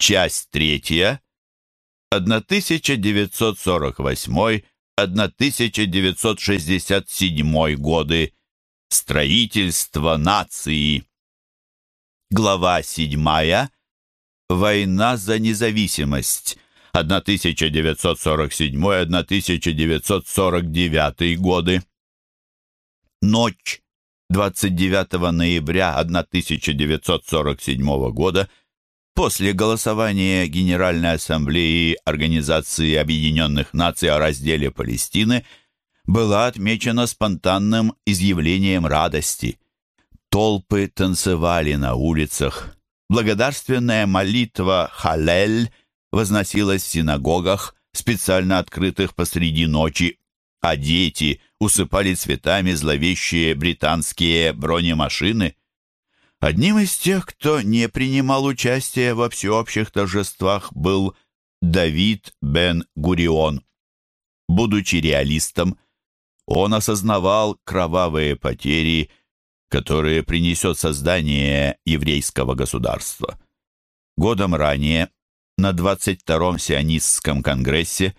Часть третья. 1948-1967 годы. Строительство нации. Глава седьмая. Война за независимость. 1947-1949 годы. Ночь 29 ноября 1947 года после голосования Генеральной Ассамблеи Организации Объединенных Наций о разделе Палестины была отмечена спонтанным изъявлением радости. Толпы танцевали на улицах. Благодарственная молитва «Халель» возносилась в синагогах, специально открытых посреди ночи, а дети усыпали цветами зловещие британские бронемашины. Одним из тех, кто не принимал участия во всеобщих торжествах, был Давид бен Гурион. Будучи реалистом, он осознавал кровавые потери, которые принесет создание еврейского государства. Годом ранее, на 22-м сионистском конгрессе,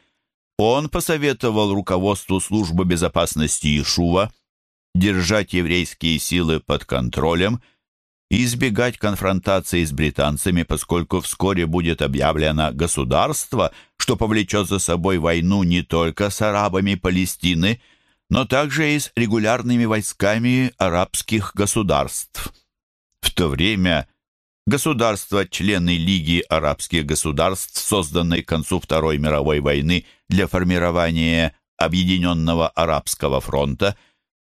он посоветовал руководству службы безопасности Ишува держать еврейские силы под контролем избегать конфронтации с британцами, поскольку вскоре будет объявлено государство, что повлечет за собой войну не только с арабами Палестины, но также и с регулярными войсками арабских государств. В то время государства, члены Лиги арабских государств, созданной к концу Второй мировой войны для формирования Объединенного Арабского фронта,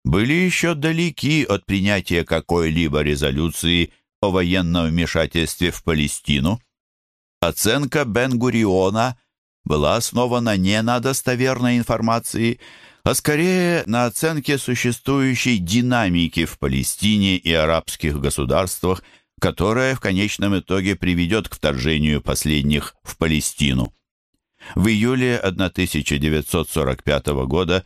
были еще далеки от принятия какой-либо резолюции о военном вмешательстве в Палестину. Оценка Бен-Гуриона была основана не на достоверной информации, а скорее на оценке существующей динамики в Палестине и арабских государствах, которая в конечном итоге приведет к вторжению последних в Палестину. В июле 1945 года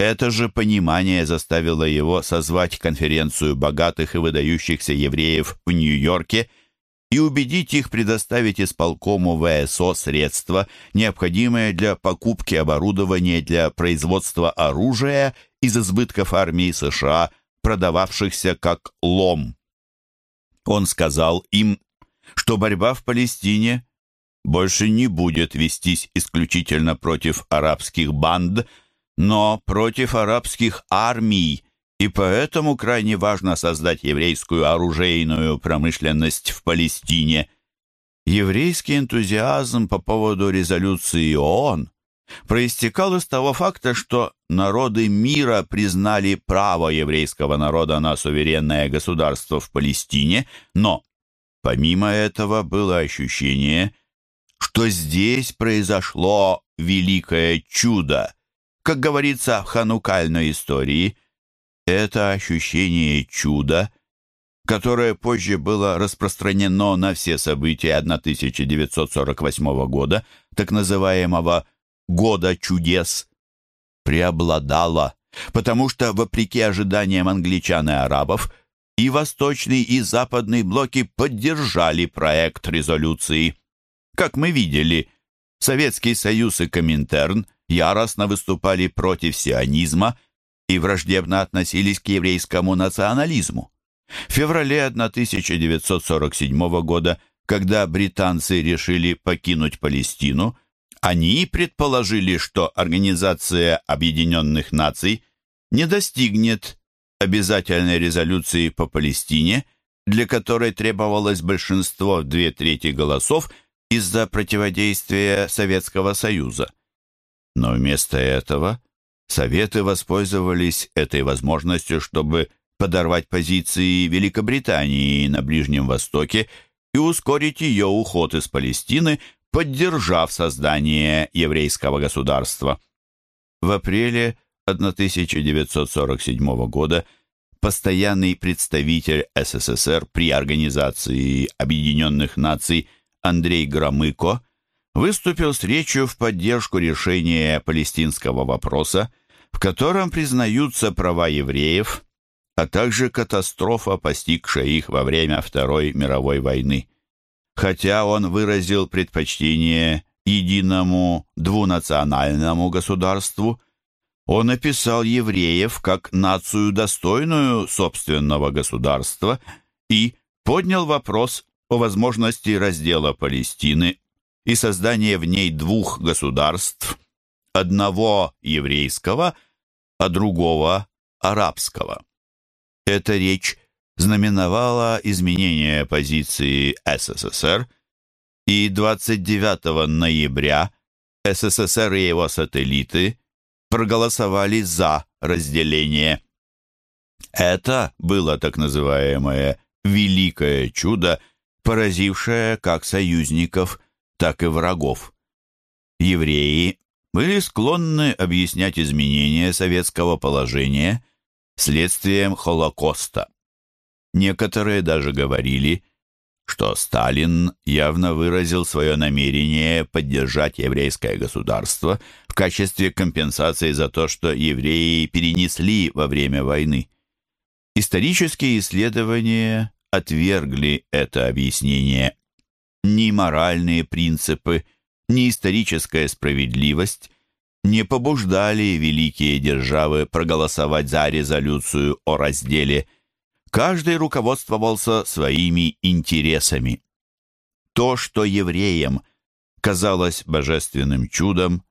это же понимание заставило его созвать конференцию богатых и выдающихся евреев в Нью-Йорке и убедить их предоставить исполкому ВСО средства, необходимые для покупки оборудования для производства оружия из избытков армии США, продававшихся как лом. Он сказал им, что борьба в Палестине больше не будет вестись исключительно против арабских банд, но против арабских армий, и поэтому крайне важно создать еврейскую оружейную промышленность в Палестине. Еврейский энтузиазм по поводу резолюции ООН проистекал из того факта, что народы мира признали право еврейского народа на суверенное государство в Палестине, но помимо этого было ощущение, что здесь произошло великое чудо. Как говорится в ханукальной истории, это ощущение чуда, которое позже было распространено на все события 1948 года, так называемого «года чудес», преобладало, потому что, вопреки ожиданиям англичан и арабов, и восточный, и западный блоки поддержали проект резолюции. Как мы видели, Советский Союз и Коминтерн яростно выступали против сионизма и враждебно относились к еврейскому национализму. В феврале 1947 года, когда британцы решили покинуть Палестину, они предположили, что Организация Объединенных Наций не достигнет обязательной резолюции по Палестине, для которой требовалось большинство две трети голосов из-за противодействия Советского Союза. Но вместо этого Советы воспользовались этой возможностью, чтобы подорвать позиции Великобритании на Ближнем Востоке и ускорить ее уход из Палестины, поддержав создание еврейского государства. В апреле 1947 года постоянный представитель СССР при Организации Объединенных Наций Андрей Громыко выступил с речью в поддержку решения палестинского вопроса, в котором признаются права евреев, а также катастрофа, постигшая их во время Второй мировой войны. Хотя он выразил предпочтение единому двунациональному государству, он описал евреев как нацию достойную собственного государства и поднял вопрос о возможности раздела Палестины и создания в ней двух государств, одного еврейского, а другого арабского. Эта речь знаменовала изменение позиции СССР, и 29 ноября СССР и его сателлиты проголосовали за разделение. Это было так называемое «великое чудо», поразившее как союзников, так и врагов. Евреи были склонны объяснять изменения советского положения следствием Холокоста. Некоторые даже говорили, что Сталин явно выразил свое намерение поддержать еврейское государство в качестве компенсации за то, что евреи перенесли во время войны. Исторические исследования отвергли это объяснение. Ни моральные принципы, ни историческая справедливость не побуждали великие державы проголосовать за резолюцию о разделе. Каждый руководствовался своими интересами. То, что евреям казалось божественным чудом,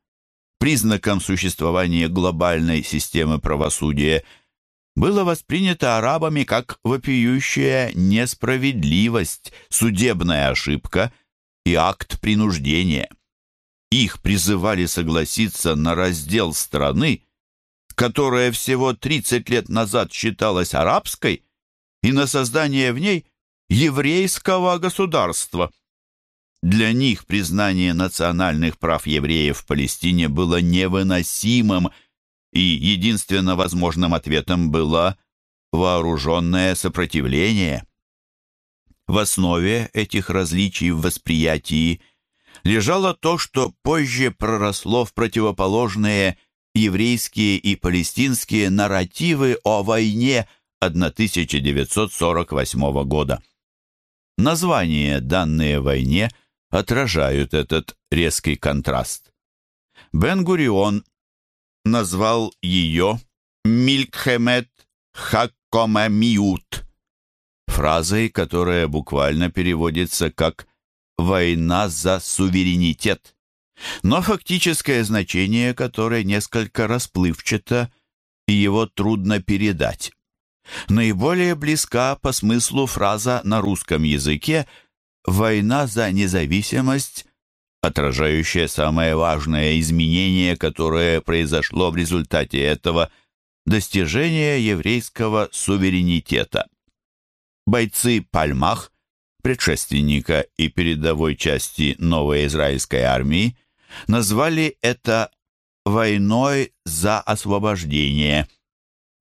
признаком существования глобальной системы правосудия, было воспринято арабами как вопиющая несправедливость, судебная ошибка и акт принуждения. Их призывали согласиться на раздел страны, которая всего 30 лет назад считалась арабской, и на создание в ней еврейского государства. Для них признание национальных прав евреев в Палестине было невыносимым, и единственно возможным ответом было вооруженное сопротивление. В основе этих различий в восприятии лежало то, что позже проросло в противоположные еврейские и палестинские нарративы о войне 1948 года. Названия, данные войне, отражают этот резкий контраст. Бен-Гурион назвал ее «Милькхемет Хаккомамиут», фразой, которая буквально переводится как война за суверенитет, но фактическое значение которой несколько расплывчато, и его трудно передать. Наиболее близка по смыслу фраза на русском языке «война за независимость», отражающая самое важное изменение, которое произошло в результате этого достижения еврейского суверенитета. Бойцы Пальмах – предшественника и передовой части новой израильской армии, назвали это «войной за освобождение»,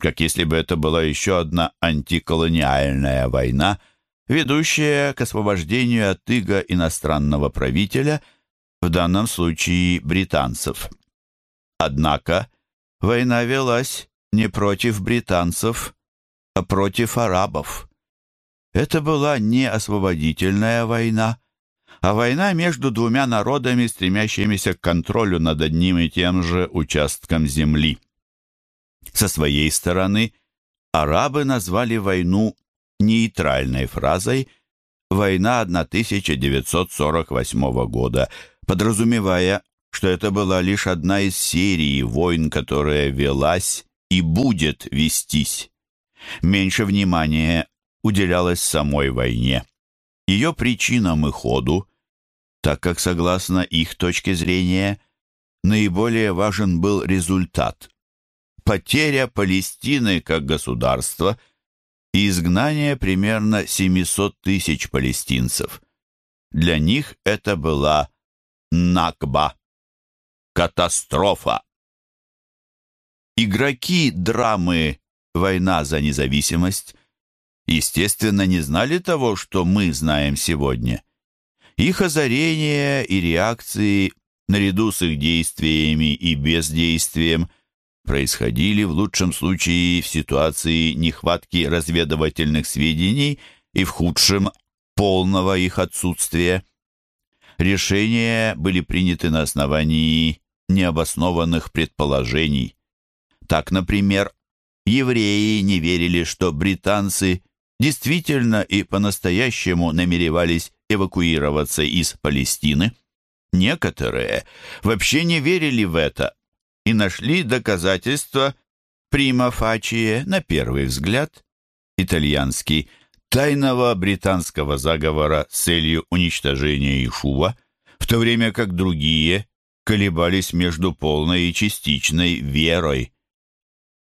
как если бы это была еще одна антиколониальная война, ведущая к освобождению от иго иностранного правителя, в данном случае британцев. Однако война велась не против британцев, а против арабов. Это была не освободительная война, а война между двумя народами, стремящимися к контролю над одним и тем же участком земли. Со своей стороны, арабы назвали войну нейтральной фразой «Война 1948 года», подразумевая, что это была лишь одна из серии войн, которая велась и будет вестись. Меньше внимания уделялось самой войне, ее причинам и ходу, так как, согласно их точке зрения, наиболее важен был результат. Потеря Палестины как государства и изгнание примерно 700 тысяч палестинцев. Для них это была Накба, катастрофа. Игроки драмы «Война за независимость» естественно, не знали того, что мы знаем сегодня. Их озарения и реакции, наряду с их действиями и бездействием, происходили в лучшем случае в ситуации нехватки разведывательных сведений и в худшем полного их отсутствия. Решения были приняты на основании необоснованных предположений. Так, например, евреи не верили, что британцы действительно и по-настоящему намеревались эвакуироваться из Палестины. Некоторые вообще не верили в это и нашли доказательства прима фачие на первый взгляд, итальянский, тайного британского заговора с целью уничтожения Ишува, в то время как другие колебались между полной и частичной верой.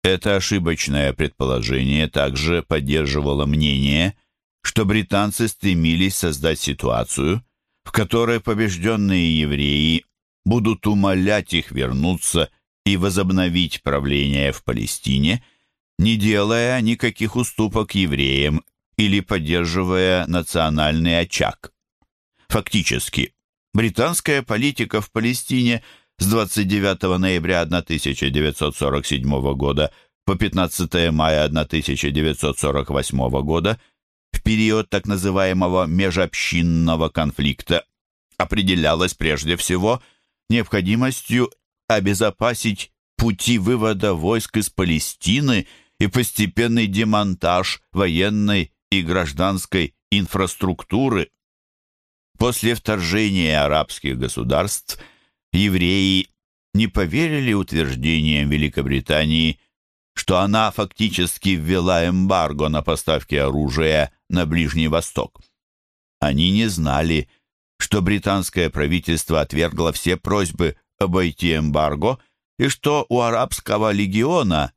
Это ошибочное предположение также поддерживало мнение, что британцы стремились создать ситуацию, в которой побежденные евреи будут умолять их вернуться и возобновить правление в Палестине, не делая никаких уступок евреям или поддерживая национальный очаг. Фактически, британская политика в Палестине с 29 ноября 1947 года по 15 мая 1948 года в период так называемого межобщинного конфликта определялась прежде всего необходимостью обезопасить пути вывода войск из Палестины и постепенный демонтаж военной и гражданской инфраструктуры. После вторжения арабских государств евреи не поверили утверждениям Великобритании, что она фактически ввела эмбарго на поставки оружия на Ближний Восток. Они не знали, что британское правительство отвергло все просьбы обойти эмбарго и что у арабского легиона,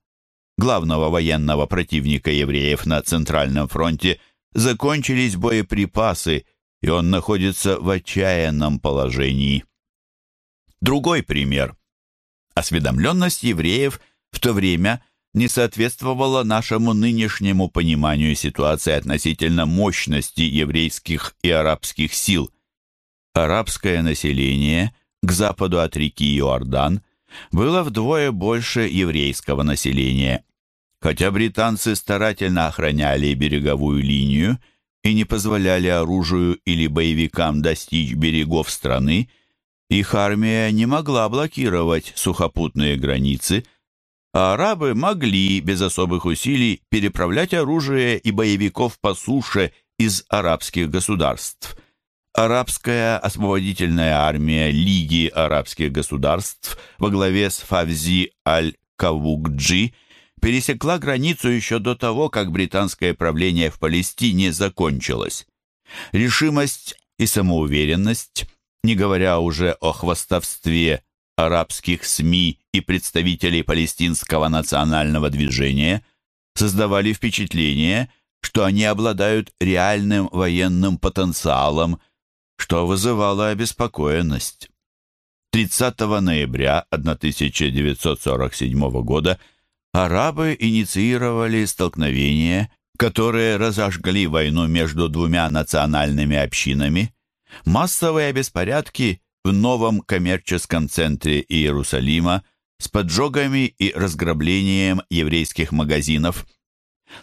главного военного противника евреев на Центральном фронте, закончились боеприпасы, и он находится в отчаянном положении. Другой пример. Осведомленность евреев в то время не соответствовала нашему нынешнему пониманию ситуации относительно мощности еврейских и арабских сил. Арабское население к западу от реки Иордан – было вдвое больше еврейского населения. Хотя британцы старательно охраняли береговую линию и не позволяли оружию или боевикам достичь берегов страны, их армия не могла блокировать сухопутные границы, а арабы могли без особых усилий переправлять оружие и боевиков по суше из арабских государств. Арабская освободительная армия Лиги арабских государств во главе с Фавзи аль-Кавукджи пересекла границу еще до того, как британское правление в Палестине закончилось. Решимость и самоуверенность, не говоря уже о хвастовстве арабских СМИ и представителей палестинского национального движения, создавали впечатление, что они обладают реальным военным потенциалом – что вызывало обеспокоенность. 30 ноября 1947 года арабы инициировали столкновения, которые разожгли войну между двумя национальными общинами. Массовые беспорядки в новом коммерческом центре Иерусалима с поджогами и разграблением еврейских магазинов.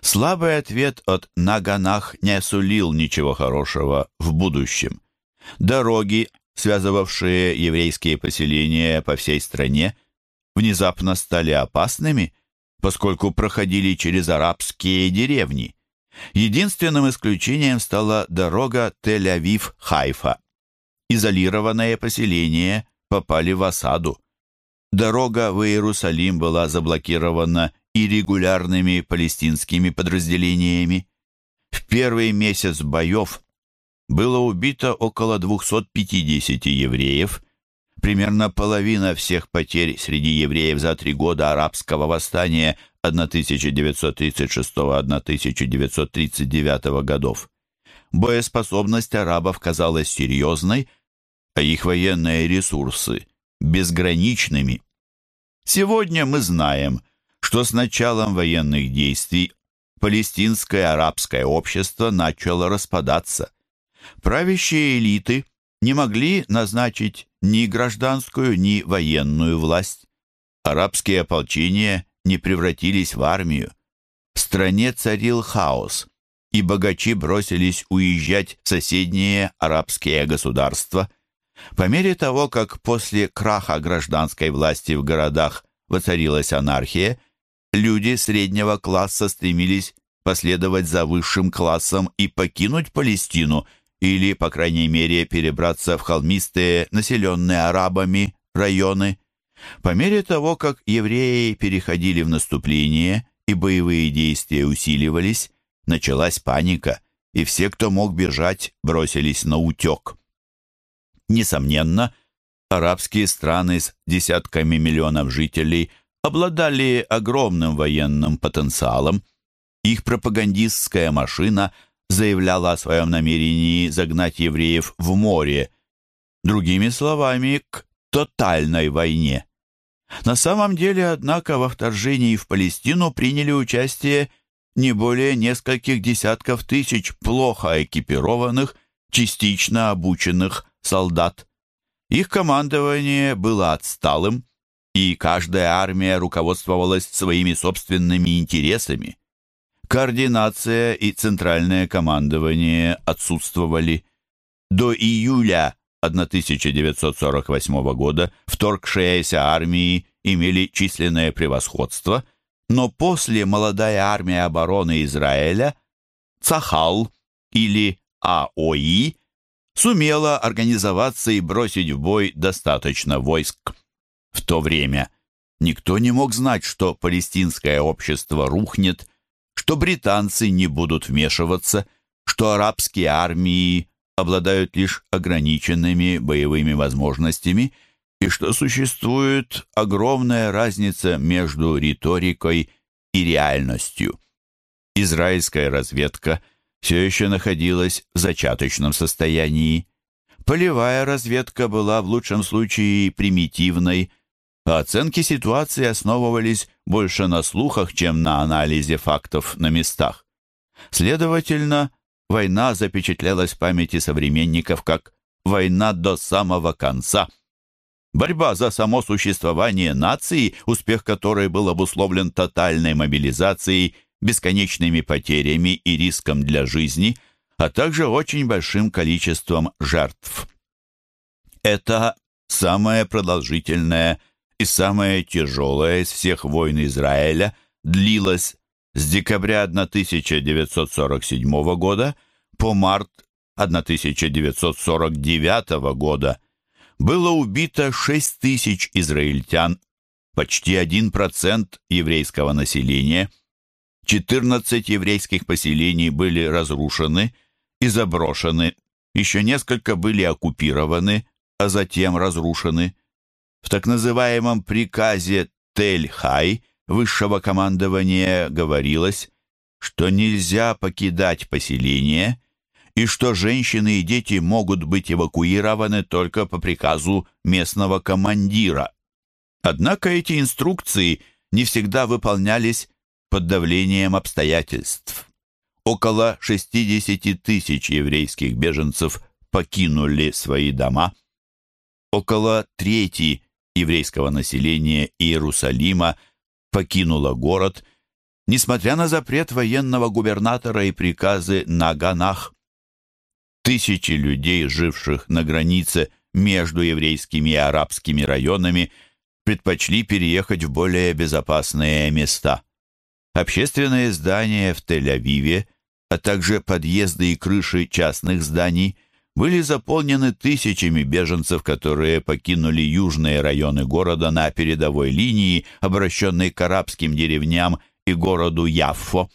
Слабый ответ от Наганах не сулил ничего хорошего в будущем. Дороги, связывавшие еврейские поселения по всей стране, внезапно стали опасными, поскольку проходили через арабские деревни. Единственным исключением стала дорога Тель-Авив-Хайфа. Изолированные поселения попали в осаду. Дорога в Иерусалим была заблокирована и регулярными палестинскими подразделениями. В первый месяц боев было убито около 250 евреев, примерно половина всех потерь среди евреев за три года арабского восстания 1936-1939 годов. Боеспособность арабов казалась серьезной, а их военные ресурсы – безграничными. Сегодня мы знаем, что с началом военных действий палестинское арабское общество начало распадаться – правящие элиты не могли назначить ни гражданскую, ни военную власть. Арабские ополчения не превратились в армию. В стране царил хаос. и богачи бросились уезжать в соседние арабские государства. По мере того, как после краха гражданской власти в городах воцарилась анархия, люди среднего класса стремились последовать за высшим классом и покинуть Палестину или, по крайней мере, перебраться в холмистые, населенные арабами районы. По мере того, как евреи переходили в наступление и боевые действия усиливались, началась паника, и все, кто мог бежать, бросились на утек. Несомненно, арабские страны с десятками миллионов жителей обладали огромным военным потенциалом. Их пропагандистская машина заявляла о своем намерении загнать евреев в море, другими словами, к тотальной войне. На самом деле, однако, во вторжении в Палестину приняли участие не более нескольких десятков тысяч плохо экипированных, частично обученных солдат. Их командование было отсталым, и каждая армия руководствовалась своими собственными интересами. Координация и центральное командование отсутствовали. До июля 1948 года вторгшиеся армии имели численное превосходство, но после молодая армия обороны Израиля, Цахал или АОИ, сумела организоваться и бросить в бой достаточно войск. В то время никто не мог знать, что палестинское общество рухнет, что британцы не будут вмешиваться, что арабские армии обладают лишь ограниченными боевыми возможностями и что существует огромная разница между риторикой и реальностью. Израильская разведка все еще находилась в зачаточном состоянии. Полевая разведка была в лучшем случае примитивной, оценки ситуации основывались больше на слухах, чем на анализе фактов на местах. Следовательно, война запечатлелась в памяти современников как «война до самого конца». Борьба за само существование нации, успех которой был обусловлен тотальной мобилизацией, бесконечными потерями и риском для жизни, а также очень большим количеством жертв. Это самая продолжительная и самая тяжелая из всех войн Израиля длилась с декабря 1947 года по март 1949 года было убито 6 тысяч израильтян, почти 1% еврейского населения. 14 еврейских поселений были разрушены и заброшены, еще несколько были оккупированы, а затем разрушены. В так называемом приказе Тель-Хай высшего командования говорилось, что нельзя покидать поселение и что женщины и дети могут быть эвакуированы только по приказу местного командира. Однако эти инструкции не всегда выполнялись под давлением обстоятельств. Около 60 тысяч еврейских беженцев покинули свои дома. Около трети еврейского населения Иерусалима – покинула город, несмотря на запрет военного губернатора и приказы на Ганах. Тысячи людей, живших на границе между еврейскими и арабскими районами, предпочли переехать в более безопасные места. Общественные здания в Тель-Авиве, а также подъезды и крыши частных зданий – были заполнены тысячами беженцев, которые покинули южные районы города на передовой линии, обращенной к арабским деревням и городу Яффо.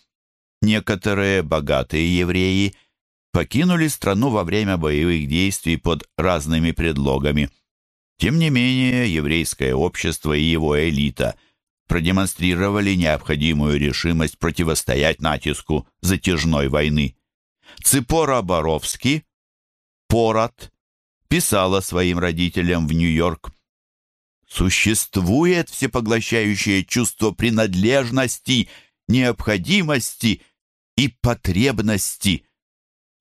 Некоторые богатые евреи покинули страну во время боевых действий под разными предлогами. Тем не менее, еврейское общество и его элита продемонстрировали необходимую решимость противостоять натиску затяжной войны. Ципора Боровский Порат писала своим родителям в Нью-Йорк. Существует всепоглощающее чувство принадлежности, необходимости и потребности,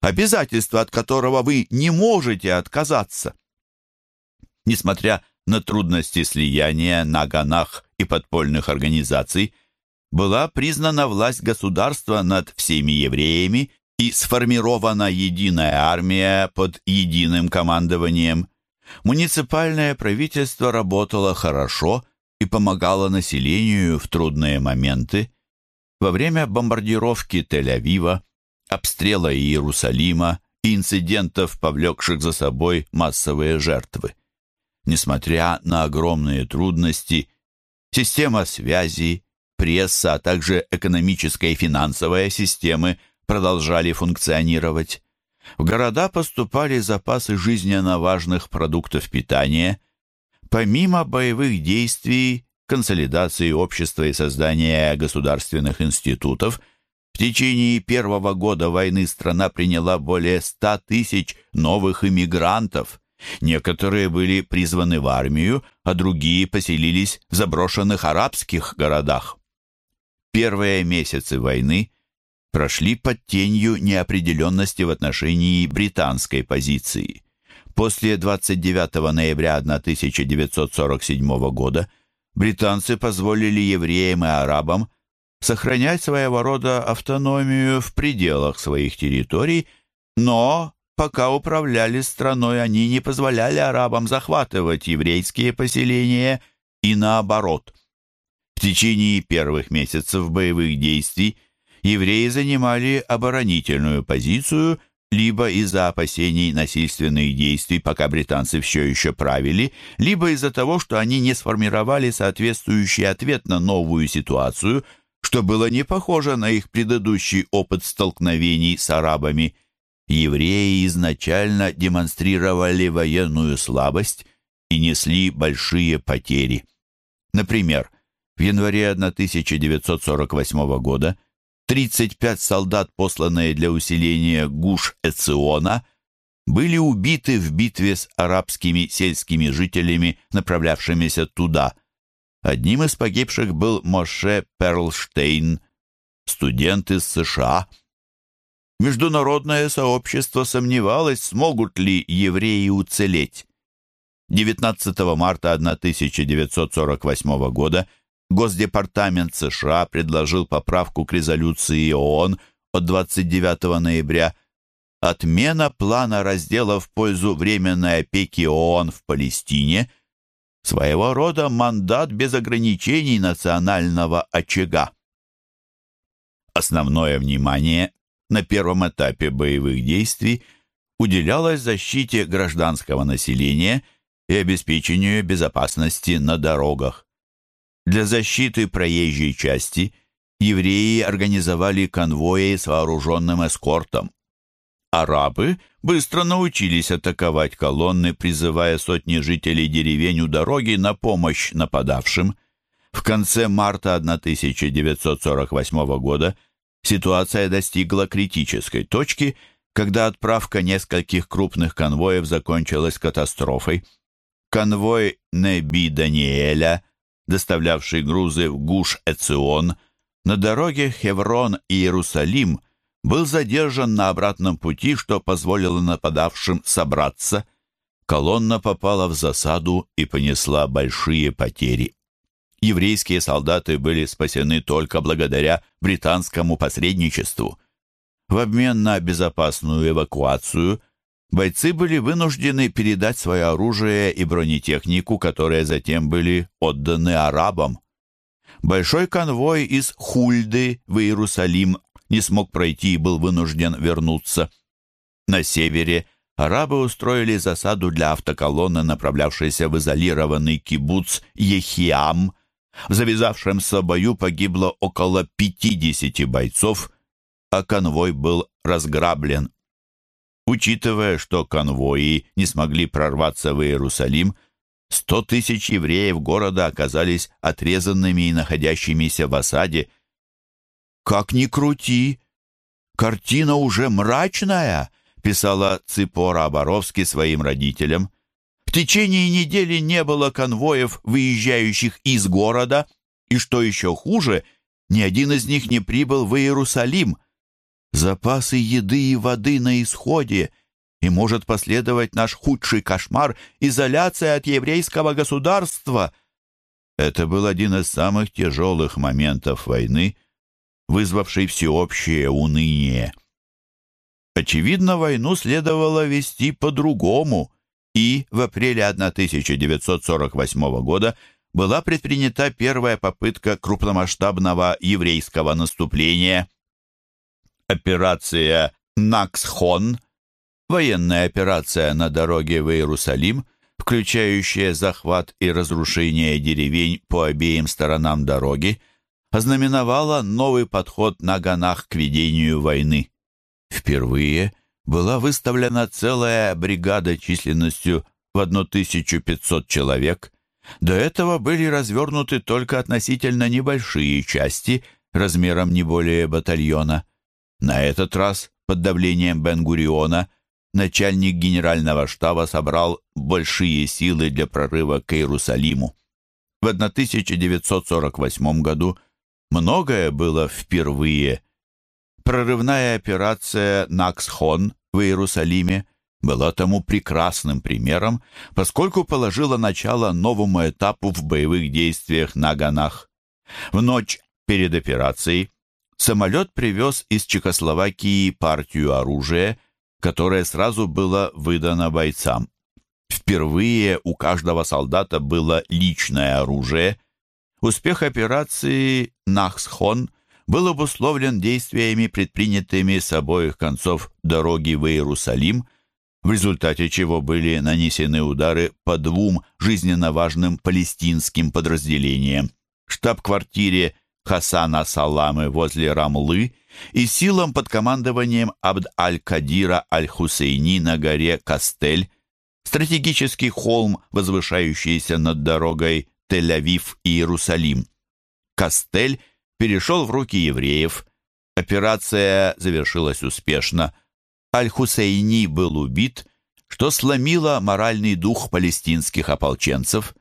обязательство от которого вы не можете отказаться. Несмотря на трудности слияния на ганах и подпольных организаций, была признана власть государства над всеми евреями и сформирована единая армия под единым командованием. Муниципальное правительство работало хорошо и помогало населению в трудные моменты. Во время бомбардировки Тель-Авива, обстрела Иерусалима и инцидентов, повлекших за собой массовые жертвы. Несмотря на огромные трудности, система связи, пресса, а также экономическая и финансовая системы продолжали функционировать. В города поступали запасы жизненно важных продуктов питания. Помимо боевых действий, консолидации общества и создания государственных институтов, в течение первого года войны страна приняла более 100 тысяч новых иммигрантов. Некоторые были призваны в армию, а другие поселились в заброшенных арабских городах. Первые месяцы войны прошли под тенью неопределенности в отношении британской позиции. После 29 ноября 1947 года британцы позволили евреям и арабам сохранять своего рода автономию в пределах своих территорий, но пока управляли страной, они не позволяли арабам захватывать еврейские поселения и наоборот – в течение первых месяцев боевых действий евреи занимали оборонительную позицию либо из-за опасений насильственных действий, пока британцы все еще правили, либо из-за того, что они не сформировали соответствующий ответ на новую ситуацию, что было не похоже на их предыдущий опыт столкновений с арабами. Евреи изначально демонстрировали военную слабость и несли большие потери. Например, в январе 1948 года 35 солдат, посланные для усиления Гуш-Эциона, были убиты в битве с арабскими сельскими жителями, направлявшимися туда. Одним из погибших был Моше Перлштейн, студент из США. Международное сообщество сомневалось, смогут ли евреи уцелеть. 19 марта 1948 года Госдепартамент США предложил поправку к резолюции ООН от 29 ноября «Отмена плана раздела в пользу временной опеки ООН в Палестине» своего рода мандат без ограничений национального очага. Основное внимание на первом этапе боевых действий уделялось защите гражданского населения и обеспечению безопасности на дорогах. Для защиты проезжей части евреи организовали конвои с вооруженным эскортом. Арабы быстро научились атаковать колонны, призывая сотни жителей деревень у дороги на помощь нападавшим. В конце марта 1948 года ситуация достигла критической точки, когда отправка нескольких крупных конвоев закончилась катастрофой. Конвой Неби Даниэля – доставлявший грузы в Гуш-Эцион, на дороге Хеврон и Иерусалим был задержан на обратном пути, что позволило нападавшим собраться. Колонна попала в засаду и понесла большие потери. Еврейские солдаты были спасены только благодаря британскому посредничеству. В обмен на безопасную эвакуацию – бойцы были вынуждены передать свое оружие и бронетехнику, которые затем были отданы арабам. Большой конвой из Хульды в Иерусалим не смог пройти и был вынужден вернуться. На севере арабы устроили засаду для автоколонны, направлявшейся в изолированный кибуц Ехиам. В завязавшемся бою погибло около 50 бойцов, а конвой был разграблен. Учитывая, что конвои не смогли прорваться в Иерусалим, сто тысяч евреев города оказались отрезанными и находящимися в осаде. «Как ни крути, картина уже мрачная», — писала Ципора Оборовски своим родителям. «В течение недели не было конвоев, выезжающих из города, и, что еще хуже, ни один из них не прибыл в Иерусалим». Запасы еды и воды на исходе, и может последовать наш худший кошмар — изоляция от еврейского государства. Это был один из самых тяжелых моментов войны, вызвавший всеобщее уныние. Очевидно, войну следовало вести по-другому, и в апреле 1948 года была предпринята первая попытка крупномасштабного еврейского наступления. Операция «Наксхон» военная операция на дороге в Иерусалим, включающая захват и разрушение деревень по обеим сторонам дороги, ознаменовала новый подход на Ганах к ведению войны. Впервые была выставлена целая бригада численностью в 1500 человек. До этого были развернуты только относительно небольшие части, размером не более батальона. На этот раз, под давлением Бен-Гуриона, начальник генерального штаба собрал большие силы для прорыва к Иерусалиму. В 1948 году многое было впервые. Прорывная операция «Наксхон» в Иерусалиме была тому прекрасным примером, поскольку положила начало новому этапу в боевых действиях на Ганах. В ночь перед операцией самолет привез из Чехословакии партию оружия, которое сразу было выдано бойцам. Впервые у каждого солдата было личное оружие. Успех операции «Нахсхон» был обусловлен действиями, предпринятыми с обоих концов дороги в Иерусалим, в результате чего были нанесены удары по двум жизненно важным палестинским подразделениям. Штаб-квартире Хасана Саламы возле Рамлы и силам под командованием Абд-аль-Кадира аль-Хусейни на горе Кастель, стратегический холм, возвышающийся над дорогой Тель-Авив и Иерусалим. Кастель перешел в руки евреев. Операция завершилась успешно. Аль-Хусейни был убит, что сломило моральный дух палестинских ополченцев.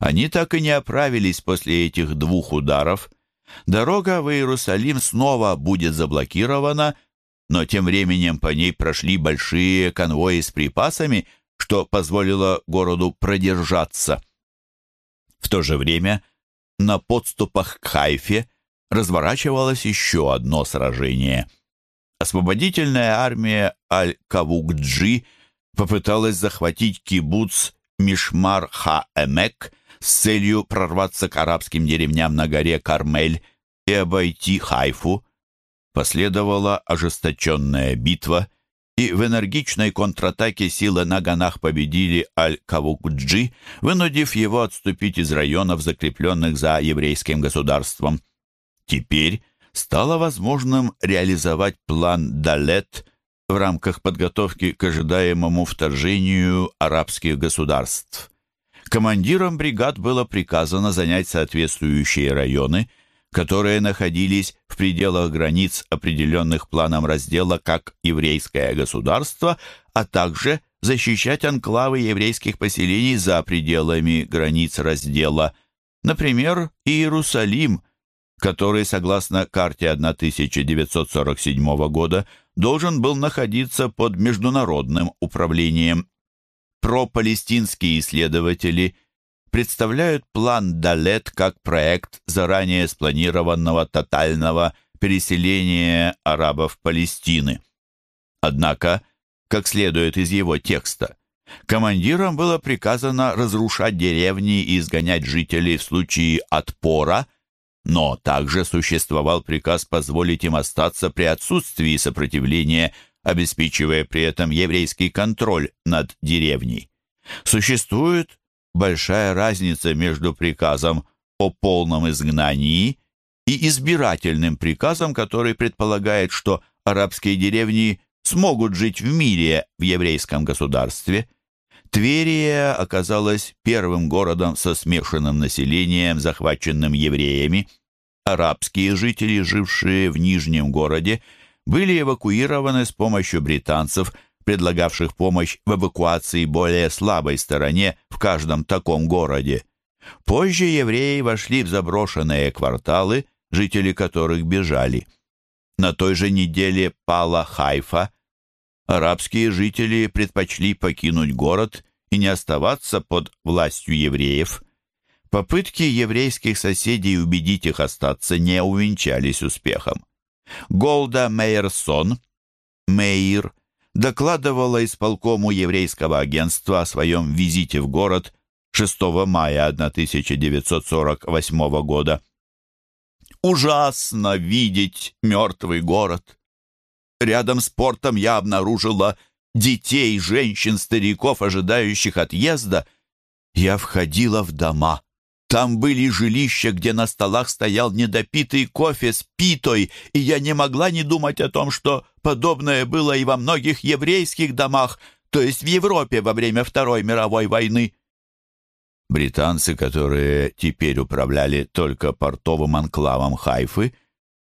Они так и не оправились после этих двух ударов – Дорога в Иерусалим снова будет заблокирована, но тем временем по ней прошли большие конвои с припасами, что позволило городу продержаться. В то же время на подступах к Хайфе разворачивалось еще одно сражение. Освободительная армия Аль-Кавукджи попыталась захватить кибуц Мишмар-Ха-Эмек – с целью прорваться к арабским деревням на горе Кармель и обойти Хайфу. Последовала ожесточенная битва, и в энергичной контратаке силы на Ганах победили Аль-Кавукджи, вынудив его отступить из районов, закрепленных за еврейским государством. Теперь стало возможным реализовать план Далет в рамках подготовки к ожидаемому вторжению арабских государств. Командирам бригад было приказано занять соответствующие районы, которые находились в пределах границ, определенных планом раздела как еврейское государство, а также защищать анклавы еврейских поселений за пределами границ раздела, например, Иерусалим, который, согласно карте 1947 года, должен был находиться под международным управлением пропалестинские исследователи представляют план Далет как проект заранее спланированного тотального переселения арабов Палестины. Однако, как следует из его текста, командирам было приказано разрушать деревни и изгонять жителей в случае отпора, но также существовал приказ позволить им остаться при отсутствии сопротивления обеспечивая при этом еврейский контроль над деревней. Существует большая разница между приказом о полном изгнании и избирательным приказом, который предполагает, что арабские деревни смогут жить в мире в еврейском государстве. Тверия оказалась первым городом со смешанным населением, захваченным евреями. Арабские жители, жившие в Нижнем городе, были эвакуированы с помощью британцев, предлагавших помощь в эвакуации более слабой стороне в каждом таком городе. Позже евреи вошли в заброшенные кварталы, жители которых бежали. На той же неделе пала Хайфа. Арабские жители предпочли покинуть город и не оставаться под властью евреев. Попытки еврейских соседей убедить их остаться не увенчались успехом. Голда Мейерсон, Мейер докладывала исполкому еврейского агентства о своем визите в город 6 мая 1948 года. «Ужасно видеть мертвый город. Рядом с портом я обнаружила детей, женщин, стариков, ожидающих отъезда. Я входила в дома. Там были жилища, где на столах стоял недопитый кофе с питой, и я не могла не думать о том, что подобное было и во многих еврейских домах, то есть в Европе во время Второй мировой войны. Британцы, которые теперь управляли только портовым анклавом Хайфы,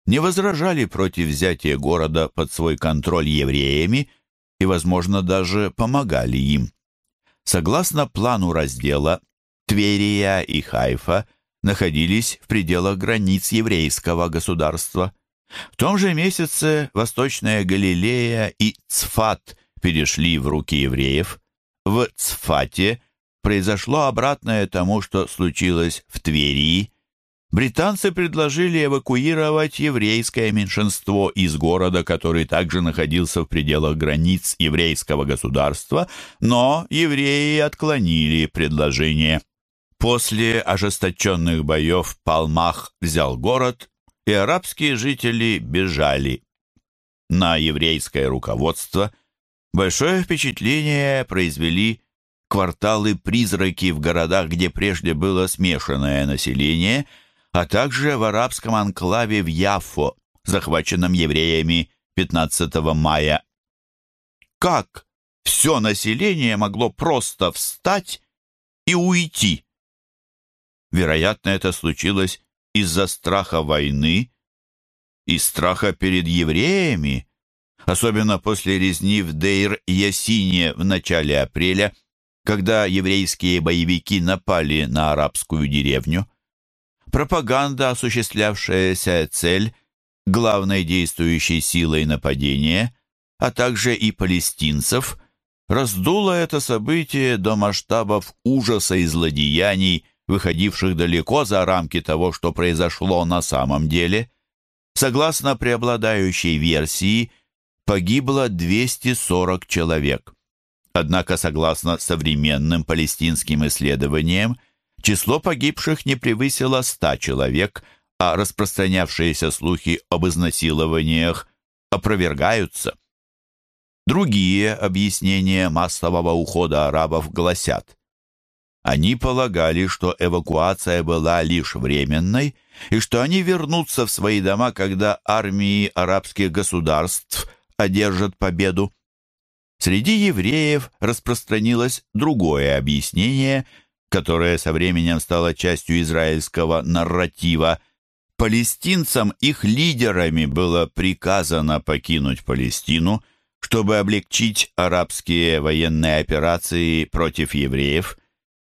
не возражали против взятия города под свой контроль евреями и, возможно, даже помогали им. Согласно плану раздела, Тверия и Хайфа находились в пределах границ еврейского государства. В том же месяце Восточная Галилея и Цфат перешли в руки евреев. В Цфате произошло обратное тому, что случилось в Тверии. Британцы предложили эвакуировать еврейское меньшинство из города, который также находился в пределах границ еврейского государства, но евреи отклонили предложение. После ожесточенных боев Палмах взял город, и арабские жители бежали. На еврейское руководство большое впечатление произвели кварталы-призраки в городах, где прежде было смешанное население, а также в арабском анклаве в Яффо, захваченном евреями 15 мая. Как все население могло просто встать и уйти? Вероятно, это случилось из-за страха войны и страха перед евреями, особенно после резни в Дейр-Ясине в начале апреля, когда еврейские боевики напали на арабскую деревню. Пропаганда, осуществлявшаяся цель, главной действующей силой нападения, а также и палестинцев, раздула это событие до масштабов ужаса и злодеяний, выходивших далеко за рамки того, что произошло на самом деле. Согласно преобладающей версии, погибло 240 человек. Однако, согласно современным палестинским исследованиям, число погибших не превысило 100 человек, а распространявшиеся слухи об изнасилованиях опровергаются. Другие объяснения массового ухода арабов гласят, они полагали, что эвакуация была лишь временной и что они вернутся в свои дома, когда армии арабских государств одержат победу. Среди евреев распространилось другое объяснение, которое со временем стало частью израильского нарратива. Палестинцам их лидерами было приказано покинуть Палестину, чтобы облегчить арабские военные операции против евреев –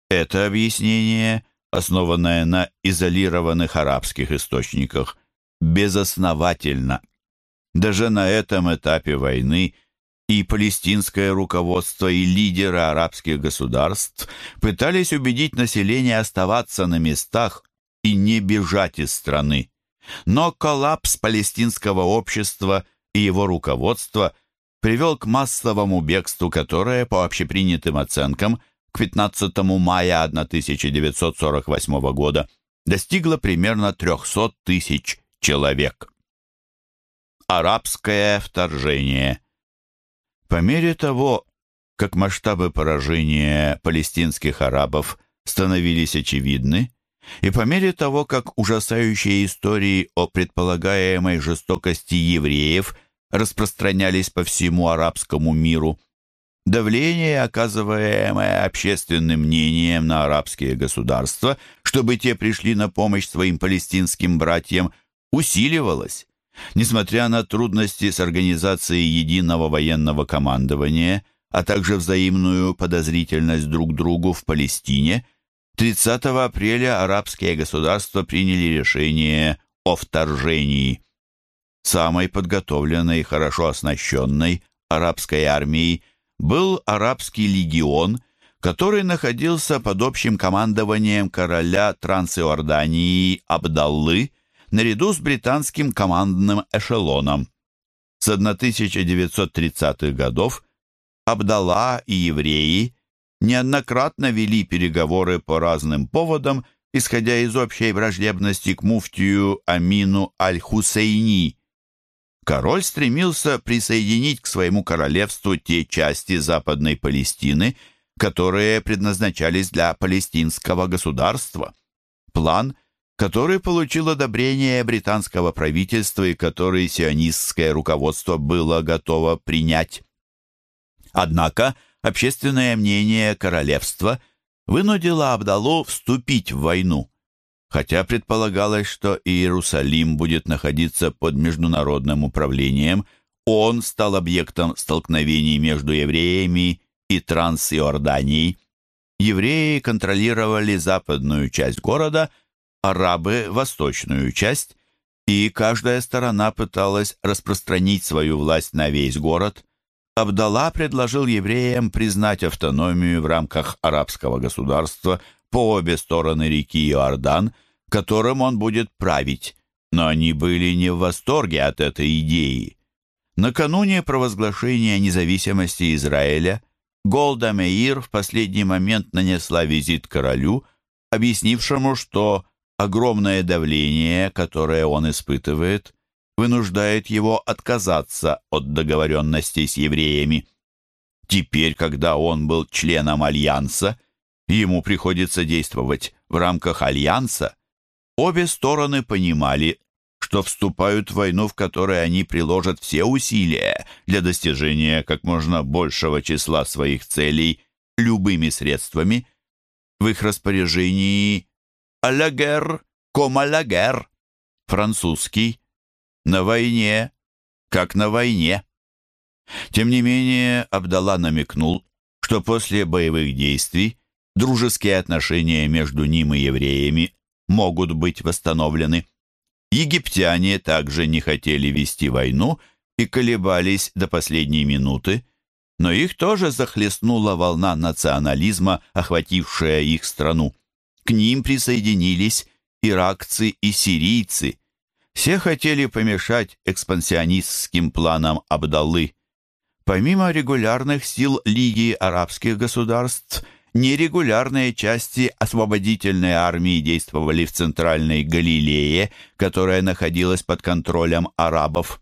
это объяснение, основанное на изолированных арабских источниках, безосновательно. Даже на этом этапе войны и палестинское руководство, и лидеры арабских государств пытались убедить население оставаться на местах и не бежать из страны. Но коллапс палестинского общества и его руководства привел к массовому бегству, которое, по общепринятым оценкам, к 15 мая 1948 года достигло примерно 300 тысяч человек. Арабское вторжение По мере того, как масштабы поражения палестинских арабов становились очевидны, и по мере того, как ужасающие истории о предполагаемой жестокости евреев распространялись по всему арабскому миру, Давление, оказываемое общественным мнением на арабские государства, чтобы те пришли на помощь своим палестинским братьям, усиливалось. Несмотря на трудности с организацией единого военного командования, а также взаимную подозрительность друг другу в Палестине, 30 апреля арабские государства приняли решение о вторжении. Самой подготовленной и хорошо оснащенной арабской армией был арабский легион, который находился под общим командованием короля Трансиордании Абдаллы наряду с британским командным эшелоном. с 1930-х годов Абдала и евреи неоднократно вели переговоры по разным поводам, исходя из общей враждебности к муфтию Амину Аль-Хусейни. Король стремился присоединить к своему королевству те части Западной Палестины, которые предназначались для палестинского государства. План, который получил одобрение британского правительства и который сионистское руководство было готово принять. Однако общественное мнение королевства вынудило Абдалу вступить в войну. Хотя предполагалось, что Иерусалим будет находиться под международным управлением, он стал объектом столкновений между евреями и Трансиорданией. Евреи контролировали западную часть города, арабы – восточную часть, и каждая сторона пыталась распространить свою власть на весь город. Абдалла предложил евреям признать автономию в рамках арабского государства по обе стороны реки Иордан, которым он будет править, но они были не в восторге от этой идеи. Накануне провозглашения независимости Израиля Голда Меир в последний момент нанесла визит королю, объяснившему, что огромное давление, которое он испытывает, вынуждает его отказаться от договоренностей с евреями. Теперь, когда он был членом Альянса, ему приходится действовать в рамках Альянса. Обе стороны понимали, что вступают в войну, в которой они приложат все усилия для достижения как можно большего числа своих целей любыми средствами. В их распоряжении «Алягер, комалягер» французский на войне, как на войне. Тем не менее, Абдалла намекнул, что после боевых действий дружеские отношения между ним и евреями могут быть восстановлены. Египтяне также не хотели вести войну и колебались до последней минуты, но их тоже захлестнула волна национализма, охватившая их страну. К ним присоединились иракцы и сирийцы, все хотели помешать экспансионистским планам Абдаллы. Помимо регулярных сил Лиги арабских государств, нерегулярные части освободительной армии действовали в Центральной Галилее, которая находилась под контролем арабов.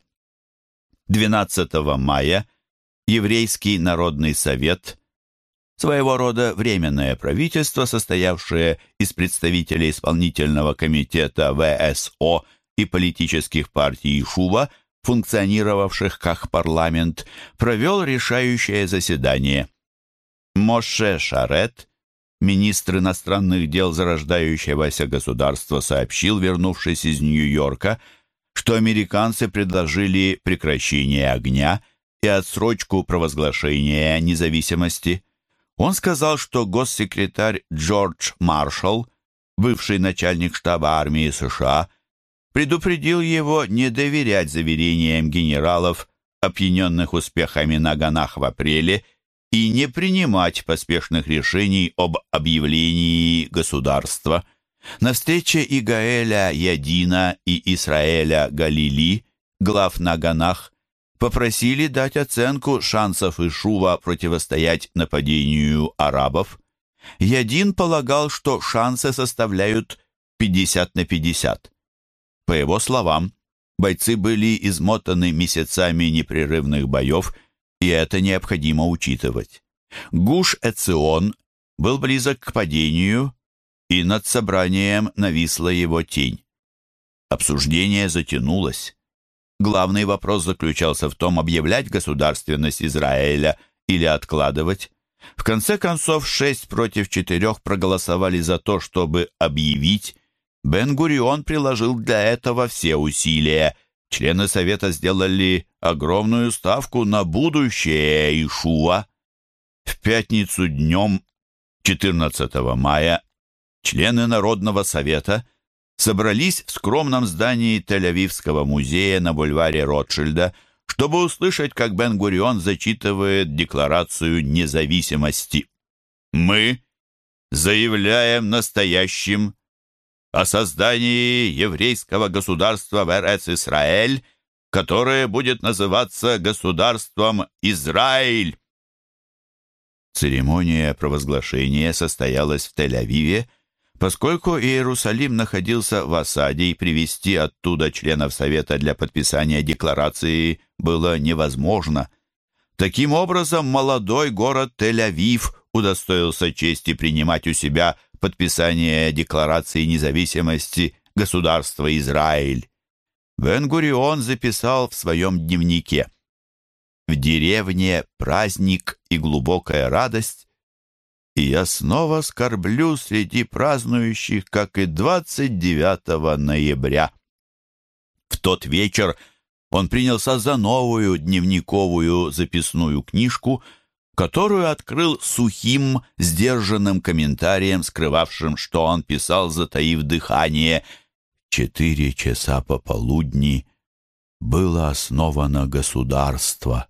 12 мая Еврейский народный совет, своего рода временное правительство, состоявшее из представителей исполнительного комитета ВСО и политических партий Шува, функционировавших как парламент, провел решающее заседание. Моше Шарет, министр иностранных дел зарождающегося государства, сообщил, вернувшись из Нью-Йорка, что американцы предложили прекращение огня и отсрочку провозглашения независимости. Он сказал, что госсекретарь Джордж Маршалл, бывший начальник штаба армии США, предупредил его не доверять заверениям генералов, опьяненных успехами на Ганах в апреле, и не принимать поспешных решений об объявлении государства. На встрече Игаэля Ядина и Исраэля Галили, глав на попросили дать оценку шансов Ишува противостоять нападению арабов. Ядин полагал, что шансы составляют 50 на 50. По его словам, бойцы были измотаны месяцами непрерывных боев, и это необходимо учитывать. Гуш-Эцион был близок к падению, и над собранием нависла его тень. Обсуждение затянулось. Главный вопрос заключался в том, объявлять государственность Израиля или откладывать. В конце концов, шесть против четырех проголосовали за то, чтобы объявить, Бен-Гурион приложил для этого все усилия. Члены Совета сделали огромную ставку на будущее Ишуа. В пятницу днем 14 мая члены Народного Совета собрались в скромном здании Тель-Авивского музея на бульваре Ротшильда, чтобы услышать, как Бен-Гурион зачитывает Декларацию независимости. «Мы заявляем настоящим о создании еврейского государства в Эрец-Исраэль, которое будет называться государством Израиль. Церемония провозглашения состоялась в Тель-Авиве, поскольку Иерусалим находился в осаде и привести оттуда членов Совета для подписания декларации было невозможно. Таким образом, молодой город Тель-Авив удостоился чести принимать у себя подписание Декларации независимости государства Израиль. Бен-Гурион записал в своем дневнике – в деревне праздник и глубокая радость, и я снова скорблю среди празднующих, как и 29 ноября. В тот вечер он принялся за новую дневниковую записную книжку, которую открыл сухим, сдержанным комментарием, скрывавшим, что он писал, затаив дыхание. «Четыре часа пополудни было основано государство».